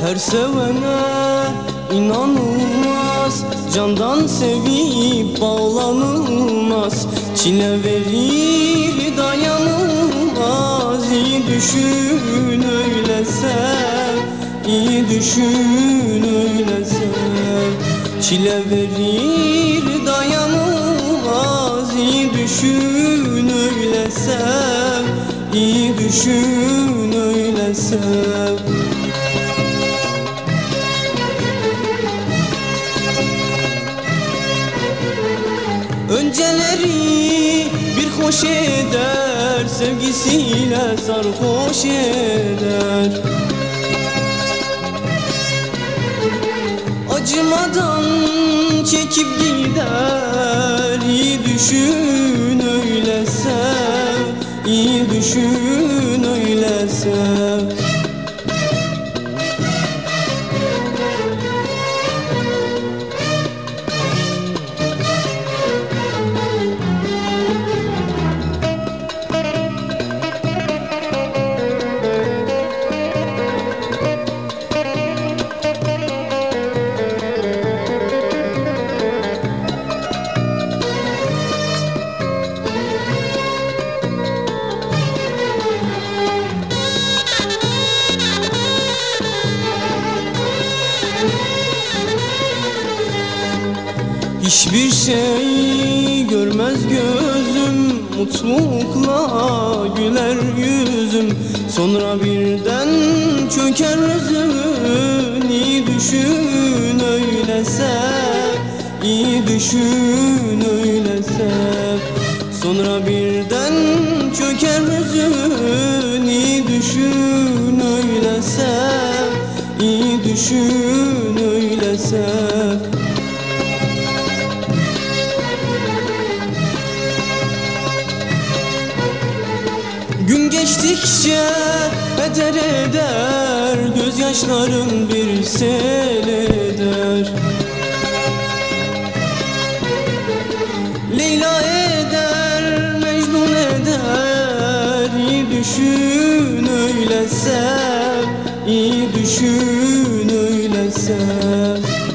Her sevene inanılmaz Candan sevip bağlanılmaz. Çile verir dayanılmaz İyi düşün öyle sev İyi düşün öyle sev Çile verir dayanılmaz İyi düşün öyle sev İyi düşün öyle sev Önceleri bir hoş eder Sevgisiyle sarhoş eder. Acımadan çekip gider İyi düşün öyle sev İyi düşün Hiçbir şey görmez gözüm Mutlulukla güler yüzüm. Sonra birden çöker özün İyi düşün öyle sev İyi düşün öyle sev Sonra birden çöker özün İyi düşün öyle sev İyi düşün öyle sev geçtikçe eder eder Gözyaşlarım bir sel eder Leyla eder, Mecnun eder İyi düşün öyle sev İyi düşün öyle sev